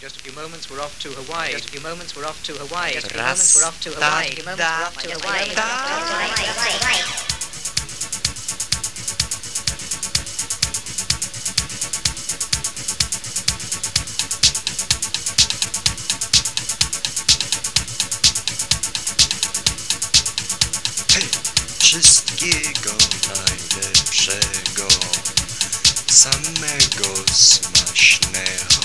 Just a few moments, we're off to Hawaii. Just a few moments, we're off to Hawaii. Just a few moments, we're off to Hawaii. Just a few moments, we're off to Hawaii. Hej, wszystkiego najlepszego, samego smacznego.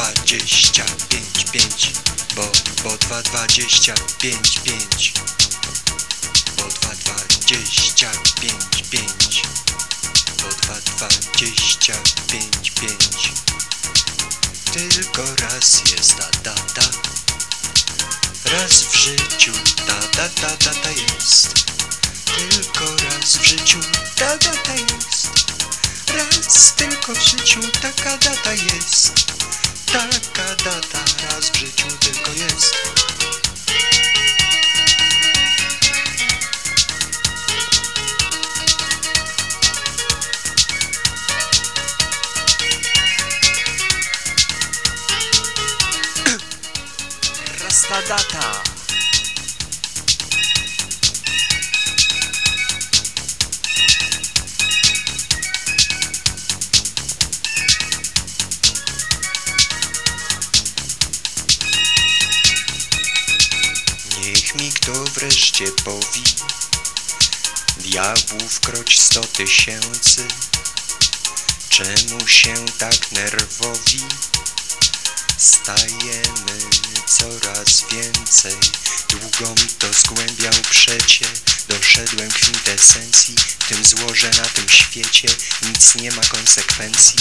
Dwadzieścia pięć pięć, bo, bo dwa dwadzieścia pięć pięć, bo dwa dwadzieścia pięć pięć, bo dwa dwadzieścia pięć pięć. Tylko raz jest ta data, raz w życiu ta data data jest. Tylko raz w życiu ta data jest. Raz tylko w życiu taka data jest. Data. Niech mi kto wreszcie powi. Diabłów kroć sto tysięcy. Czemu się tak nerwowi Stajemy coraz więcej. Długo mi to zgłębiał przecie. Doszedłem kwintesencji W tym złoże na tym świecie. Nic nie ma konsekwencji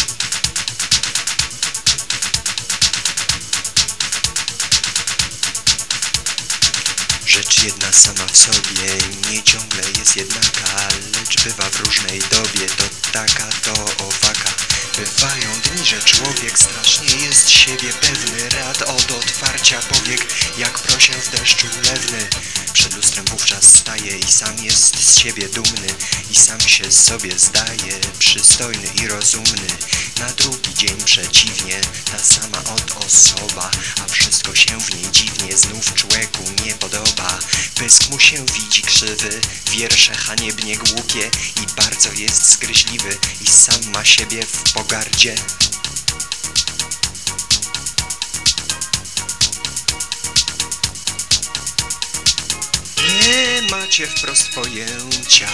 Rzecz jedna sama w sobie nie ciągle jest jednaka Lecz bywa w różnej dobie To taka, to owaka. Bywają dni, że człowiek strasznie jest siebie pewny Rad od otwarcia powiek jak prosię w deszczu lewny. Przed lustrem wówczas staje i sam jest z siebie dumny I sam się sobie zdaje przystojny i rozumny. Na drugi dzień przeciwnie, ta sama od osoba A wszystko się w niej dziwnie znów podoba Pysk mu się widzi krzywy, wiersze haniebnie głupie I bardzo jest zgryźliwy i sam ma siebie w pogardzie. Nie macie wprost pojęcia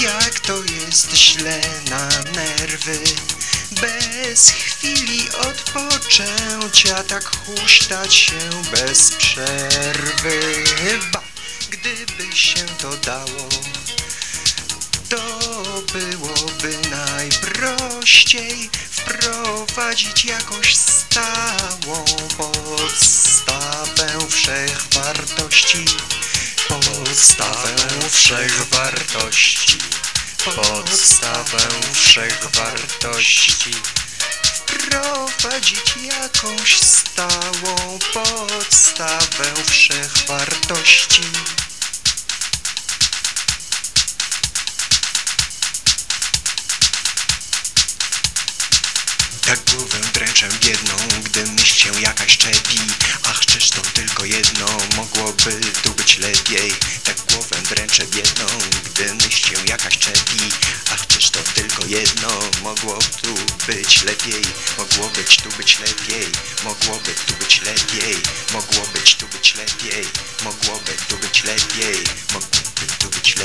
Jak to jest źle na nerwy Bez chwili odpoczęcia Tak huśtać się bez przerwy Ba, gdyby się to dało to byłoby najprościej wprowadzić jakąś stałą podstawę wszechwartości. Podstawę wszechwartości. Podstawę wszechwartości. Wprowadzić jakąś stałą podstawę wszechwartości. Tak głowę dręczę biedną, gdy myśl się jakaś czepi. Ach, czyż to tylko jedno, mogłoby tu być lepiej. Tak głowę dręczę biedną, gdy myśl się jakaś czepi. Ach, czyż to tylko jedno, mogło tu być lepiej. Mogło być tu być lepiej, mogłoby tu być lepiej. Mogło być tu być lepiej, mogłoby tu być lepiej Mogłoby tu być lepiej